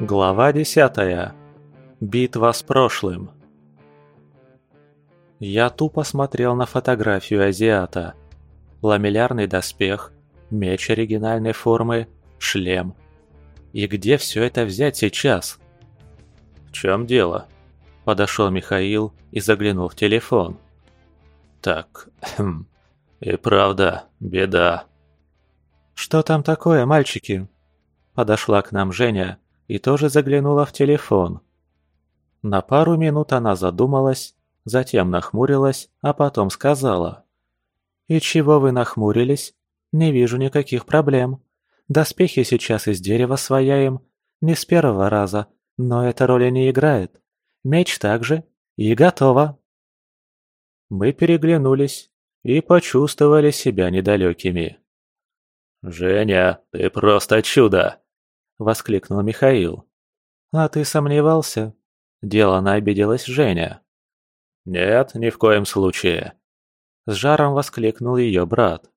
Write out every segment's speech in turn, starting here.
Глава десятая. Битва с прошлым. Я тупо смотрел на фотографию азиата. Ламеллярный доспех, меч оригинальной формы, шлем. И где все это взять сейчас? «В чем дело?» Подошел Михаил и заглянул в телефон. «Так, хм, и правда, беда». «Что там такое, мальчики?» Подошла к нам Женя и тоже заглянула в телефон. На пару минут она задумалась, затем нахмурилась, а потом сказала. «И чего вы нахмурились? Не вижу никаких проблем. Доспехи сейчас из дерева свояем, не с первого раза, но эта роли не играет. Меч также, и готово». Мы переглянулись и почувствовали себя недалекими. «Женя, ты просто чудо!» – воскликнул Михаил. «А ты сомневался?» – делано обиделась Женя. «Нет, ни в коем случае!» С жаром воскликнул ее брат.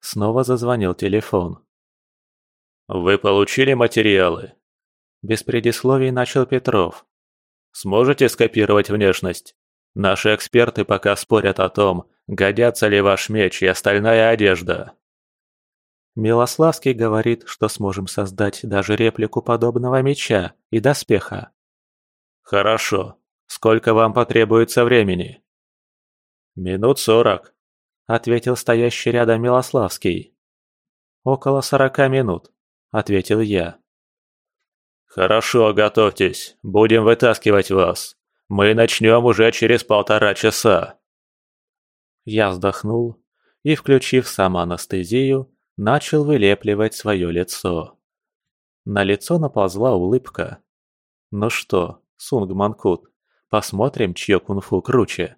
Снова зазвонил телефон. «Вы получили материалы?» Без предисловий начал Петров. «Сможете скопировать внешность? Наши эксперты пока спорят о том, годятся ли ваш меч и остальная одежда». Милославский говорит, что сможем создать даже реплику подобного меча и доспеха. Хорошо. Сколько вам потребуется времени? Минут сорок, ответил стоящий рядом Милославский. Около сорока минут, ответил я. Хорошо, готовьтесь. Будем вытаскивать вас. Мы начнем уже через полтора часа. Я вздохнул и, включив самоанестезию, начал вылепливать свое лицо. На лицо наползла улыбка. «Ну что, Сунг Манкут, посмотрим, чье кунг-фу круче?»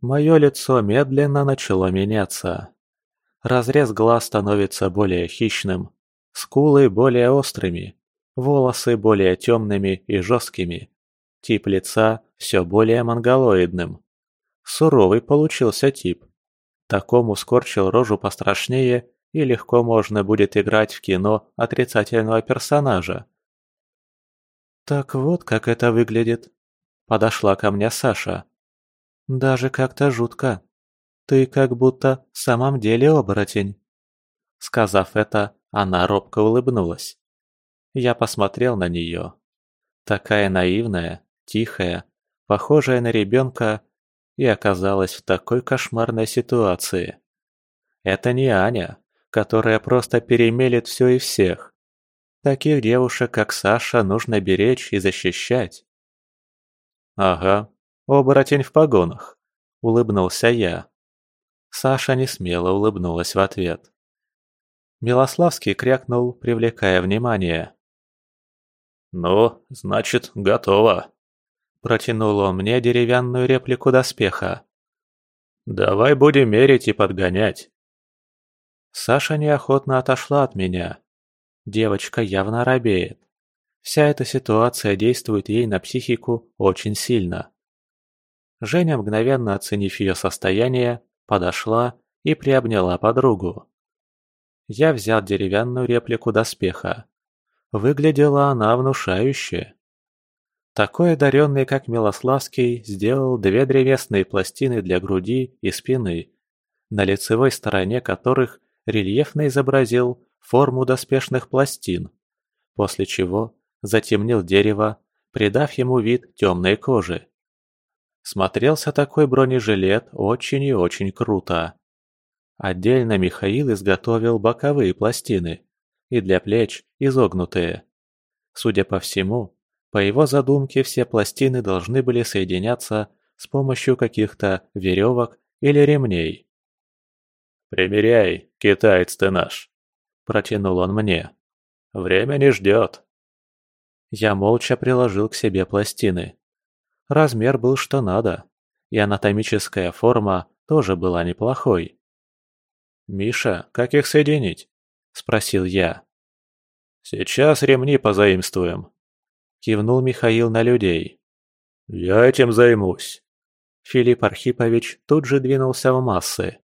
Мое лицо медленно начало меняться. Разрез глаз становится более хищным, скулы более острыми, волосы более темными и жесткими, тип лица все более монголоидным. Суровый получился тип. Такому скорчил рожу пострашнее и легко можно будет играть в кино отрицательного персонажа. «Так вот, как это выглядит», — подошла ко мне Саша. «Даже как-то жутко. Ты как будто в самом деле оборотень». Сказав это, она робко улыбнулась. Я посмотрел на нее. Такая наивная, тихая, похожая на ребенка, и оказалась в такой кошмарной ситуации. Это не Аня, которая просто перемелет все и всех. Таких девушек, как Саша, нужно беречь и защищать. «Ага, оборотень в погонах», — улыбнулся я. Саша не смело улыбнулась в ответ. Милославский крякнул, привлекая внимание. «Ну, значит, готово», — протянул он мне деревянную реплику доспеха. «Давай будем мерить и подгонять. Саша неохотно отошла от меня. Девочка явно робеет. Вся эта ситуация действует ей на психику очень сильно. Женя, мгновенно оценив ее состояние, подошла и приобняла подругу. Я взял деревянную реплику доспеха. Выглядела она внушающе. Такой одаренный, как Милославский, сделал две древесные пластины для груди и спины, на лицевой стороне которых рельефно изобразил форму доспешных пластин, после чего затемнил дерево, придав ему вид темной кожи. Смотрелся такой бронежилет очень и очень круто. Отдельно Михаил изготовил боковые пластины и для плеч изогнутые. Судя по всему, по его задумке все пластины должны были соединяться с помощью каких-то веревок или ремней. «Примеряй, китаец ты наш!» – протянул он мне. «Время не ждет!» Я молча приложил к себе пластины. Размер был что надо, и анатомическая форма тоже была неплохой. «Миша, как их соединить?» – спросил я. «Сейчас ремни позаимствуем», – кивнул Михаил на людей. «Я этим займусь». Филипп Архипович тут же двинулся в массы.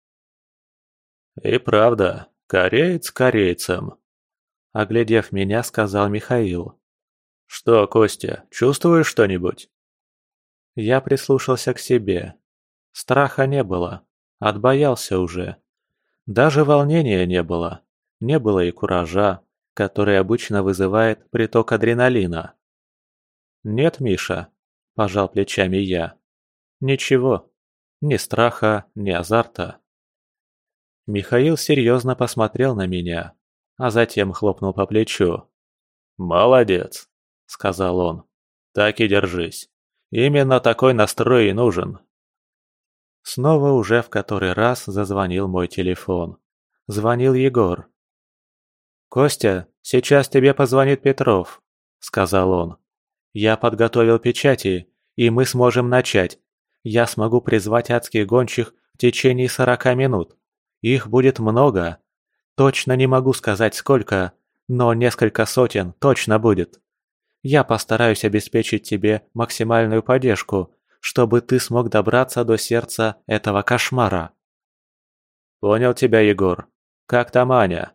«И правда, кореец корейцем», — оглядев меня, сказал Михаил. «Что, Костя, чувствуешь что-нибудь?» Я прислушался к себе. Страха не было, отбоялся уже. Даже волнения не было, не было и куража, который обычно вызывает приток адреналина. «Нет, Миша», – пожал плечами я. «Ничего, ни страха, ни азарта». Михаил серьезно посмотрел на меня, а затем хлопнул по плечу. «Молодец», — сказал он. «Так и держись. Именно такой настрой и нужен». Снова уже в который раз зазвонил мой телефон. Звонил Егор. «Костя, сейчас тебе позвонит Петров», — сказал он. «Я подготовил печати, и мы сможем начать. Я смогу призвать адских гончих в течение сорока минут. Их будет много. Точно не могу сказать сколько, но несколько сотен точно будет. Я постараюсь обеспечить тебе максимальную поддержку, чтобы ты смог добраться до сердца этого кошмара. Понял тебя, Егор. Как там Аня?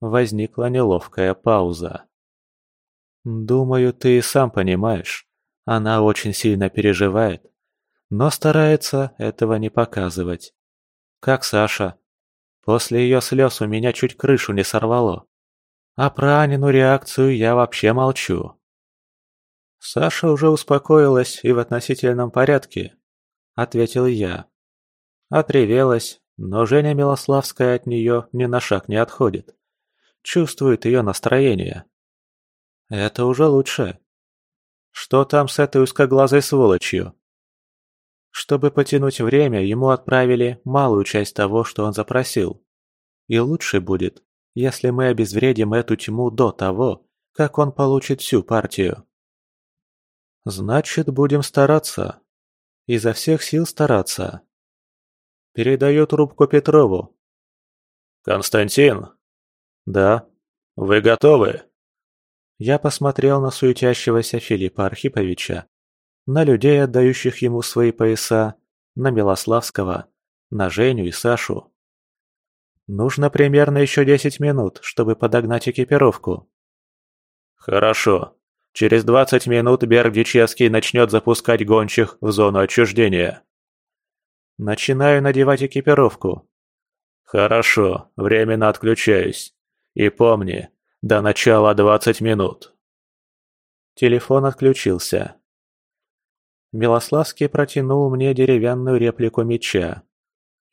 Возникла неловкая пауза. «Думаю, ты и сам понимаешь. Она очень сильно переживает, но старается этого не показывать. Как Саша. После ее слез у меня чуть крышу не сорвало. А про Анину реакцию я вообще молчу». «Саша уже успокоилась и в относительном порядке», — ответил я. Отревелась, но Женя Милославская от нее ни на шаг не отходит чувствует ее настроение. Это уже лучше. Что там с этой узкоглазой сволочью? Чтобы потянуть время, ему отправили малую часть того, что он запросил. И лучше будет, если мы обезвредим эту тьму до того, как он получит всю партию. Значит, будем стараться. Изо всех сил стараться. Передаю трубку Петрову. «Константин!» «Да. Вы готовы?» Я посмотрел на суетящегося Филиппа Архиповича, на людей, отдающих ему свои пояса, на Милославского, на Женю и Сашу. Нужно примерно еще десять минут, чтобы подогнать экипировку. Хорошо. Через двадцать минут Берг-Дичевский начнет запускать гончих в зону отчуждения. Начинаю надевать экипировку. Хорошо, временно отключаюсь. И помни, до начала двадцать минут. Телефон отключился. Милославский протянул мне деревянную реплику меча.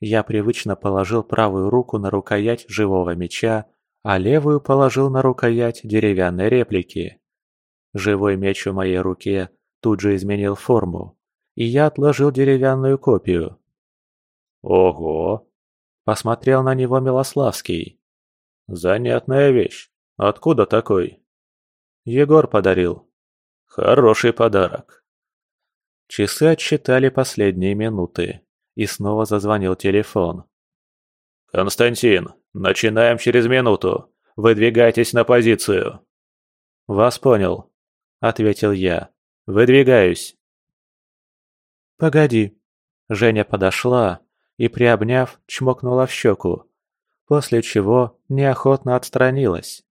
Я привычно положил правую руку на рукоять живого меча, а левую положил на рукоять деревянной реплики. Живой меч в моей руке тут же изменил форму, и я отложил деревянную копию. «Ого!» – посмотрел на него Милославский. Занятная вещь. Откуда такой? Егор подарил. Хороший подарок. Часы отсчитали последние минуты, и снова зазвонил телефон. «Константин, начинаем через минуту. Выдвигайтесь на позицию». «Вас понял», — ответил я. «Выдвигаюсь». «Погоди». Женя подошла и, приобняв, чмокнула в щеку после чего неохотно отстранилась.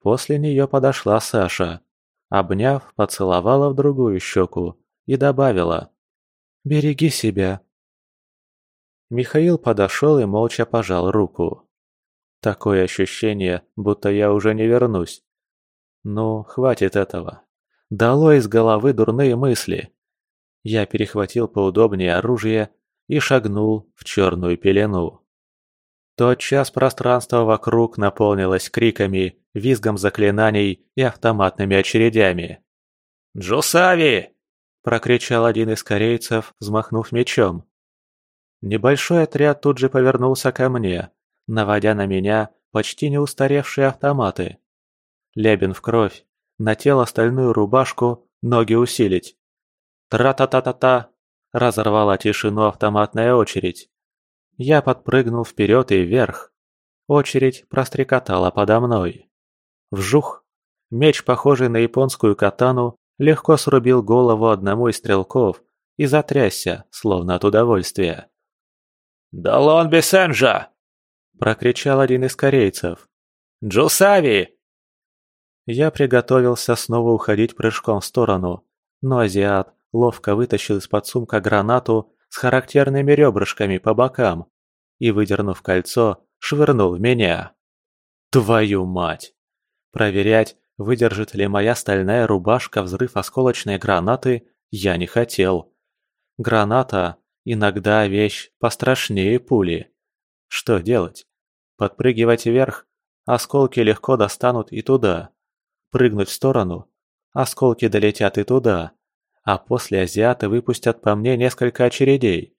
После нее подошла Саша, обняв, поцеловала в другую щеку и добавила «Береги себя». Михаил подошел и молча пожал руку. Такое ощущение, будто я уже не вернусь. Ну, хватит этого. Дало из головы дурные мысли. Я перехватил поудобнее оружие и шагнул в черную пелену. Тотчас пространство вокруг наполнилось криками, визгом заклинаний и автоматными очередями. «Джусави!» – прокричал один из корейцев, взмахнув мечом. Небольшой отряд тут же повернулся ко мне, наводя на меня почти не устаревшие автоматы. Лебен в кровь, на тело стальную рубашку, ноги усилить. Тра-та-та-та-та! Разорвала тишину автоматная очередь. Я подпрыгнул вперед и вверх. Очередь прострекотала подо мной. Вжух! Меч, похожий на японскую катану, легко срубил голову одному из стрелков и затрясся, словно от удовольствия. «Далон Бесенжа!» – прокричал один из корейцев. «Джусави!» Я приготовился снова уходить прыжком в сторону, но азиат ловко вытащил из-под сумка гранату с характерными ребрышками по бокам и, выдернув кольцо, швырнул в меня. Твою мать! Проверять, выдержит ли моя стальная рубашка взрыв осколочной гранаты, я не хотел. Граната – иногда вещь пострашнее пули. Что делать? Подпрыгивать вверх? Осколки легко достанут и туда. Прыгнуть в сторону? Осколки долетят и туда. А после азиаты выпустят по мне несколько очередей.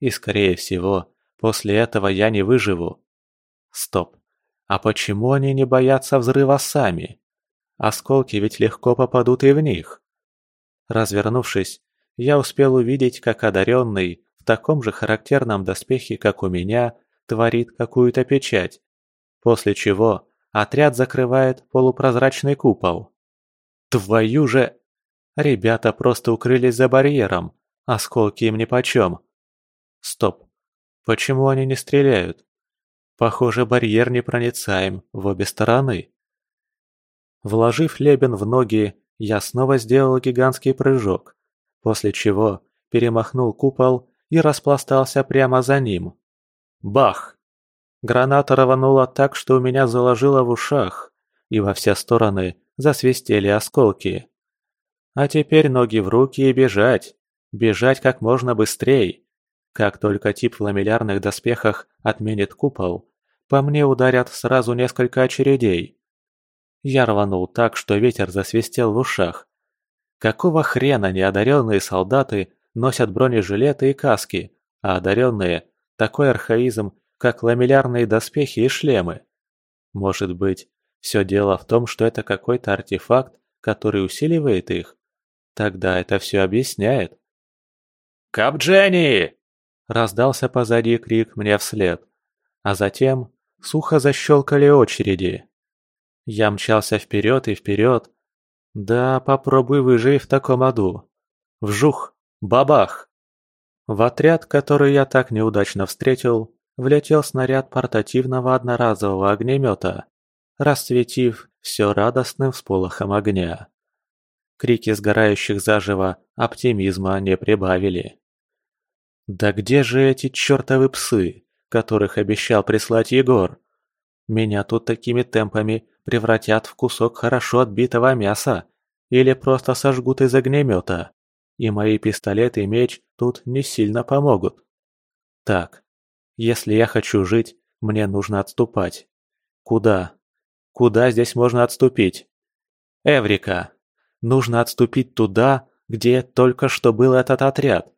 И, скорее всего, после этого я не выживу. Стоп. А почему они не боятся взрыва сами? Осколки ведь легко попадут и в них. Развернувшись, я успел увидеть, как одаренный, в таком же характерном доспехе, как у меня, творит какую-то печать, после чего отряд закрывает полупрозрачный купол. Твою же... Ребята просто укрылись за барьером, осколки им нипочем. Стоп, почему они не стреляют? Похоже, барьер непроницаем в обе стороны. Вложив лебен в ноги, я снова сделал гигантский прыжок, после чего перемахнул купол и распластался прямо за ним. Бах! Граната рванула так, что у меня заложило в ушах, и во все стороны засвистели осколки. А теперь ноги в руки и бежать. Бежать как можно быстрее. Как только тип в ламеллярных доспехах отменит купол, по мне ударят сразу несколько очередей. Я рванул так, что ветер засвистел в ушах. Какого хрена неодаренные солдаты носят бронежилеты и каски, а одаренные – такой архаизм, как ламеллярные доспехи и шлемы? Может быть, все дело в том, что это какой-то артефакт, который усиливает их? Тогда это все объясняет. «Капдженни!» – раздался позади крик мне вслед, а затем сухо защелкали очереди. Я мчался вперед и вперед. Да, попробуй выжей в таком аду. Вжух! Бабах! В отряд, который я так неудачно встретил, влетел снаряд портативного одноразового огнемета, расцветив все радостным всполохом огня. Крики сгорающих заживо оптимизма не прибавили. Да где же эти чертовы псы, которых обещал прислать Егор? Меня тут такими темпами превратят в кусок хорошо отбитого мяса или просто сожгут из огнемета, и мои пистолет и меч тут не сильно помогут. Так, если я хочу жить, мне нужно отступать. Куда? Куда здесь можно отступить? Эврика! Нужно отступить туда, где только что был этот отряд.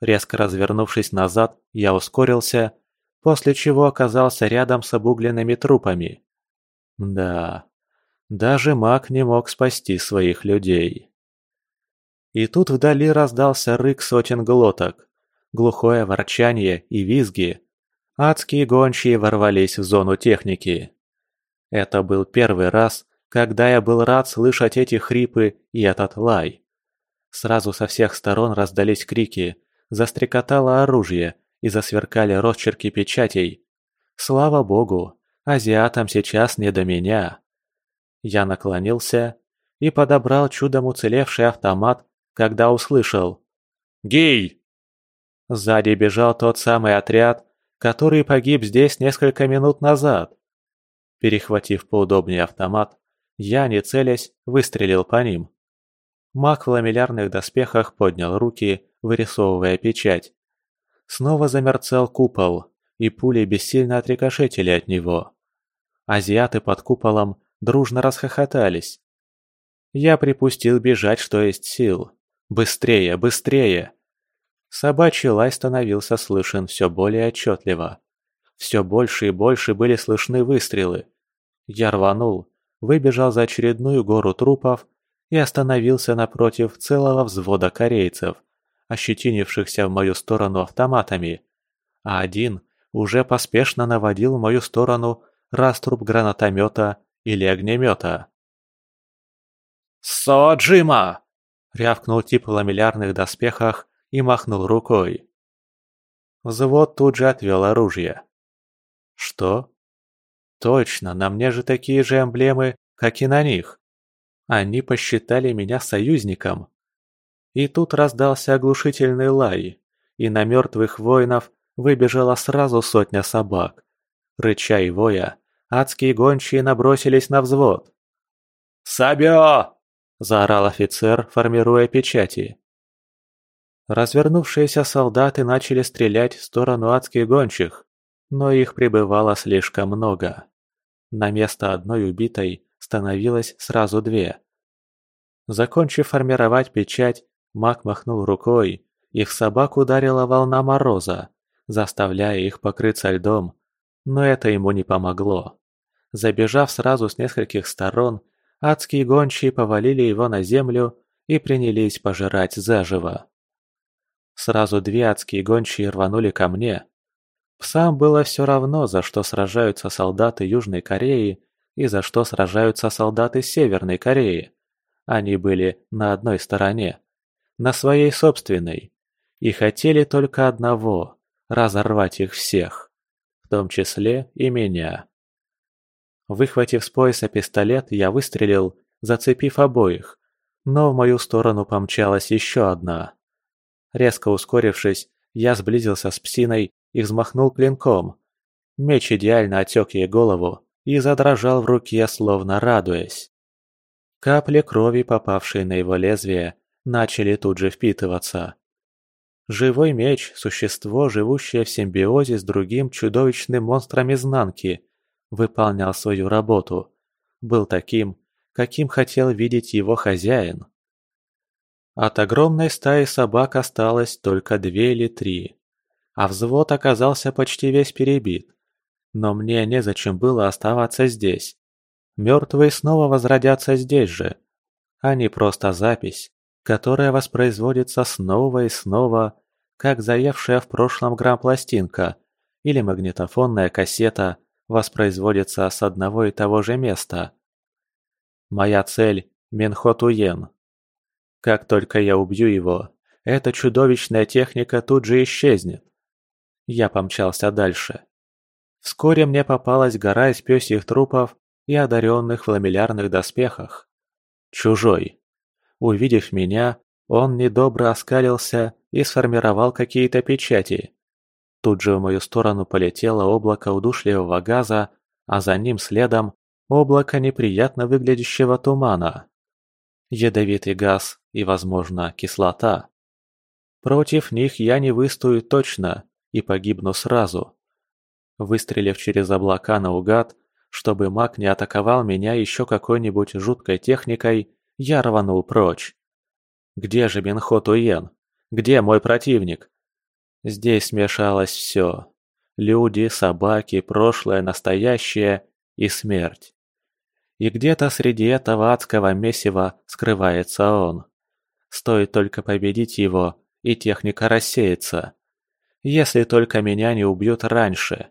Резко развернувшись назад, я ускорился, после чего оказался рядом с обугленными трупами. Да, даже маг не мог спасти своих людей. И тут вдали раздался рык сотен глоток, глухое ворчание и визги. Адские гончие ворвались в зону техники. Это был первый раз, когда я был рад слышать эти хрипы и этот лай. Сразу со всех сторон раздались крики, застрекотало оружие и засверкали росчерки печатей. Слава богу, Азиатам сейчас не до меня. Я наклонился и подобрал чудом уцелевший автомат, когда услышал «Гей!». Сзади бежал тот самый отряд, который погиб здесь несколько минут назад. Перехватив поудобнее автомат, я, не целясь, выстрелил по ним. Маг в ламеллярных доспехах поднял руки, вырисовывая печать. Снова замерцал купол, и пули бессильно отрикошетили от него. Азиаты под куполом дружно расхохотались. Я припустил бежать, что есть сил. Быстрее, быстрее! Собачий лай становился слышен все более отчетливо. Все больше и больше были слышны выстрелы. Я рванул, выбежал за очередную гору трупов и остановился напротив целого взвода корейцев, ощетинившихся в мою сторону автоматами, а один уже поспешно наводил в мою сторону раструб гранатомета или огнемета. «Соджима!» — рявкнул тип в ламеллярных доспехах и махнул рукой. Взвод тут же отвел оружие. «Что?» «Точно, на мне же такие же эмблемы, как и на них. Они посчитали меня союзником. И тут раздался оглушительный лай, и на мертвых воинов выбежала сразу сотня собак. Рыча и воя, адские гончие набросились на взвод. «Сабё!» – заорал офицер, формируя печати. Развернувшиеся солдаты начали стрелять в сторону адских гончих, но их прибывало слишком много. На место одной убитой становилось сразу две. Закончив формировать печать, маг махнул рукой, и в собак ударила волна мороза, заставляя их покрыться льдом, но это ему не помогло. Забежав сразу с нескольких сторон, адские гончие повалили его на землю и принялись пожирать заживо. Сразу две адские гончие рванули ко мне. Псам было все равно, за что сражаются солдаты Южной Кореи и за что сражаются солдаты Северной Кореи. Они были на одной стороне, на своей собственной, и хотели только одного – разорвать их всех, в том числе и меня. Выхватив с пояса пистолет, я выстрелил, зацепив обоих, но в мою сторону помчалась еще одна. Резко ускорившись, я сблизился с псиной и взмахнул клинком. Меч идеально отек ей голову и задрожал в руке, словно радуясь. Капли крови, попавшие на его лезвие, начали тут же впитываться. Живой меч – существо, живущее в симбиозе с другим чудовищным монстром изнанки, выполнял свою работу. Был таким, каким хотел видеть его хозяин. От огромной стаи собак осталось только две или три, а взвод оказался почти весь перебит. Но мне незачем было оставаться здесь. Мертвые снова возродятся здесь же. Они просто запись, которая воспроизводится снова и снова, как заевшая в прошлом грамм-пластинка или магнитофонная кассета воспроизводится с одного и того же места. Моя цель – Менхотуен. Как только я убью его, эта чудовищная техника тут же исчезнет. Я помчался дальше. Вскоре мне попалась гора из пёсьих трупов и одаренных в ламеллярных доспехах. Чужой. Увидев меня, он недобро оскалился и сформировал какие-то печати. Тут же в мою сторону полетело облако удушливого газа, а за ним следом облако неприятно выглядящего тумана. Ядовитый газ и, возможно, кислота. Против них я не выстою точно и погибну сразу. Выстрелив через облака наугад, чтобы маг не атаковал меня еще какой-нибудь жуткой техникой, я рванул прочь. Где же Бенхот Уен? Где мой противник? Здесь смешалось все. Люди, собаки, прошлое, настоящее и смерть. И где-то среди этого адского месива скрывается он. Стоит только победить его, и техника рассеется. Если только меня не убьют раньше.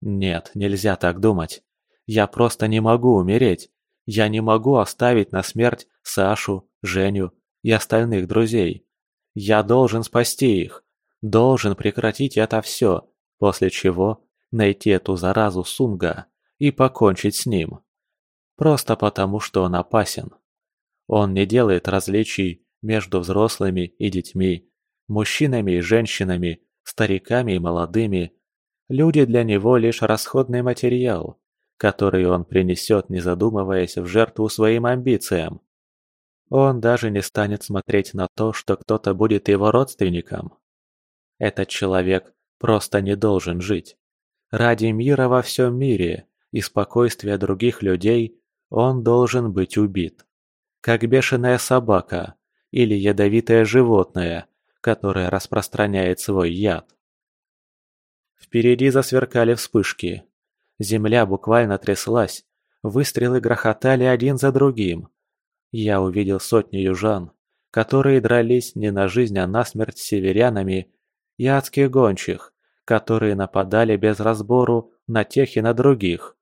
Нет, нельзя так думать. Я просто не могу умереть. Я не могу оставить на смерть Сашу, Женю и остальных друзей. Я должен спасти их. Должен прекратить это все, после чего найти эту заразу Сунга и покончить с ним. Просто потому, что он опасен. Он не делает различий между взрослыми и детьми, мужчинами и женщинами, стариками и молодыми. Люди для него лишь расходный материал, который он принесет, не задумываясь, в жертву своим амбициям. Он даже не станет смотреть на то, что кто-то будет его родственником. Этот человек просто не должен жить. Ради мира во всем мире и спокойствия других людей он должен быть убит. Как бешеная собака или ядовитое животное, которое распространяет свой яд. Впереди засверкали вспышки. Земля буквально тряслась, выстрелы грохотали один за другим. Я увидел сотни южан, которые дрались не на жизнь, а на смерть с северянами, и адских гончих, которые нападали без разбору на тех и на других.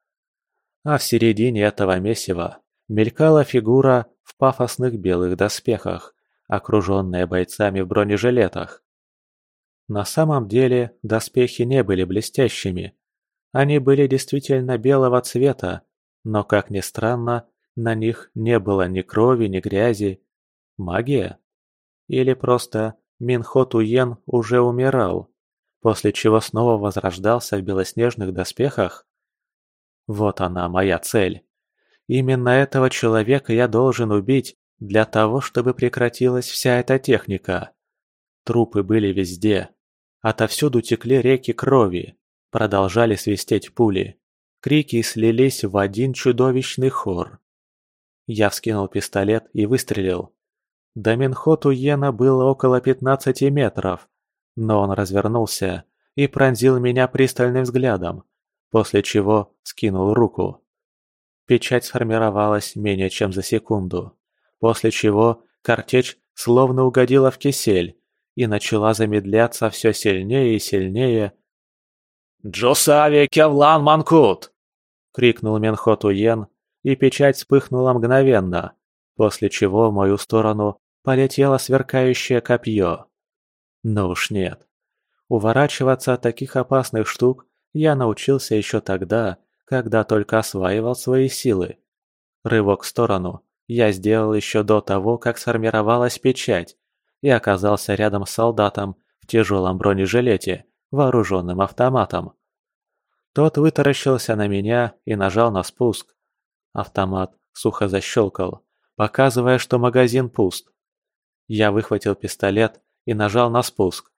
А в середине этого месива мелькала фигура в пафосных белых доспехах, окруженная бойцами в бронежилетах. На самом деле доспехи не были блестящими, они были действительно белого цвета, но, как ни странно, На них не было ни крови, ни грязи. Магия? Или просто Минхо Туен уже умирал, после чего снова возрождался в белоснежных доспехах? Вот она, моя цель. Именно этого человека я должен убить для того, чтобы прекратилась вся эта техника. Трупы были везде. Отовсюду текли реки крови. Продолжали свистеть пули. Крики слились в один чудовищный хор. Я вскинул пистолет и выстрелил. До Минхоту Йена было около 15 метров, но он развернулся и пронзил меня пристальным взглядом, после чего скинул руку. Печать сформировалась менее чем за секунду, после чего картечь словно угодила в кисель и начала замедляться все сильнее и сильнее. «Джосави Кевлан Манкут!» — крикнул Менхот Уен, и печать вспыхнула мгновенно, после чего в мою сторону полетело сверкающее копье. Ну уж нет. Уворачиваться от таких опасных штук я научился еще тогда, когда только осваивал свои силы. Рывок в сторону я сделал еще до того, как сформировалась печать, и оказался рядом с солдатом в тяжелом бронежилете, вооруженным автоматом. Тот вытаращился на меня и нажал на спуск. Автомат сухо защелкал, показывая, что магазин пуст. Я выхватил пистолет и нажал на спуск.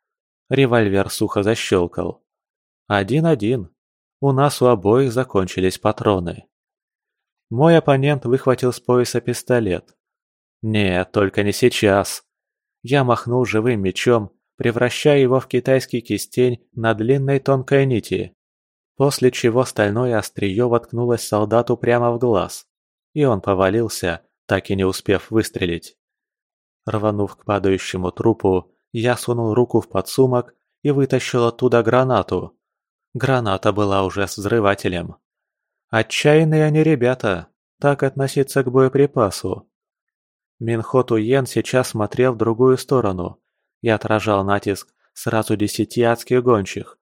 Револьвер сухо защелкал. Один-один. У нас у обоих закончились патроны. Мой оппонент выхватил с пояса пистолет. Нет, только не сейчас. Я махнул живым мечом, превращая его в китайский кистень на длинной тонкой нити. После чего стальное острие воткнулось солдату прямо в глаз, и он повалился, так и не успев выстрелить. Рванув к падающему трупу, я сунул руку в подсумок и вытащил оттуда гранату. Граната была уже с взрывателем. Отчаянные они ребята, так относиться к боеприпасу. Минхот Уен сейчас смотрел в другую сторону и отражал натиск сразу десяти адских гончих.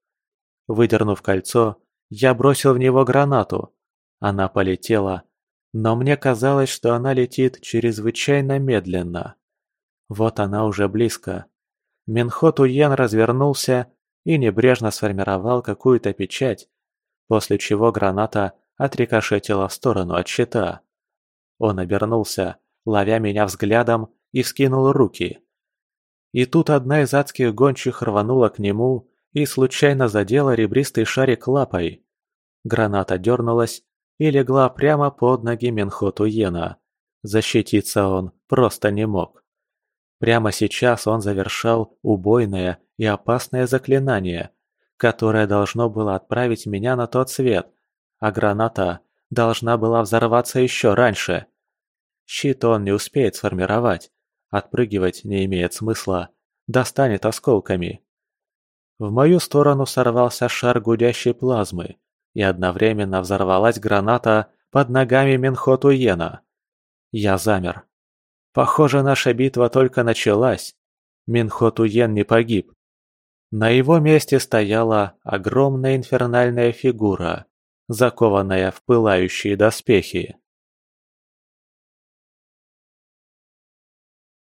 Выдернув кольцо, я бросил в него гранату. Она полетела, но мне казалось, что она летит чрезвычайно медленно. Вот она уже близко. Минхот Уен развернулся и небрежно сформировал какую-то печать, после чего граната отрикошетила в сторону от щита. Он обернулся, ловя меня взглядом, и вскинул руки. И тут одна из адских гончих рванула к нему и случайно задела ребристый шарик лапой. Граната дернулась и легла прямо под ноги Менхоту Йена. Защититься он просто не мог. Прямо сейчас он завершал убойное и опасное заклинание, которое должно было отправить меня на тот свет, а граната должна была взорваться еще раньше. Щит он не успеет сформировать, отпрыгивать не имеет смысла, достанет осколками. В мою сторону сорвался шар гудящей плазмы, и одновременно взорвалась граната под ногами Менхоту Йена. Я замер. Похоже, наша битва только началась. Минхоту Йен не погиб. На его месте стояла огромная инфернальная фигура, закованная в пылающие доспехи.